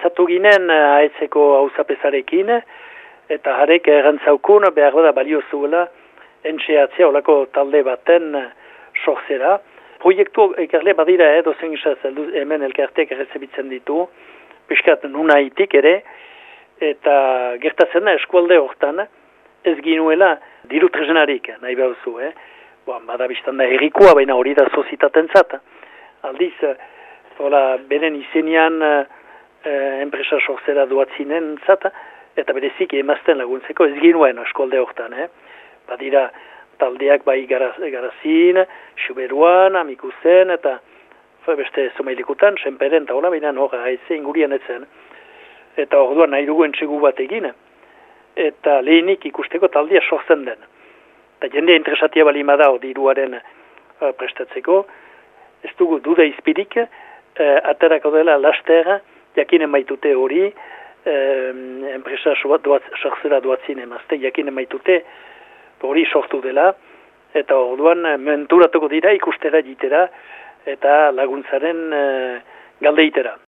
mintzatu ginen haetzeko hauzapezarekin, eta harek erantzaukun behar da balio zuela entxeatzea olako talde baten sorzera. Proiektu ekarle badira, eh, dozen hemen elkartek errezebitzen ditu, piskat nuna itik ere, eta gertatzen da eskualde hortan, ez ginuela diru trezenarik, nahi behar zu, eh? Boan, bada biztan da errikua, baina hori da sozitaten zat. Aldiz, hola, beren izenian eh, enpresa sorzera duatzinen zat, eta berezik emazten laguntzeko ez ginuen eskolde hortan, eh? Badira, taldeak bai garaz, garazin, xuberuan, amikuzen, eta beste zomailikutan, senperen, eta hola, baina hor, haize ingurien etzen. Eta orduan nahi dugu entxegu bat egin, eta lehenik ikusteko taldea sortzen den. Eta jendea interesatia bali ma da, diruaren uh, prestatzeko, ez dugu duda izpirik, uh, aterako dela lastera, jakinen maitute hori, uh, enpresa sortzera duatzin emazte, jakinen maitute, hori sortu dela, eta orduan eh, menturatuko dira ikustera jitera eta laguntzaren e, galdeitera.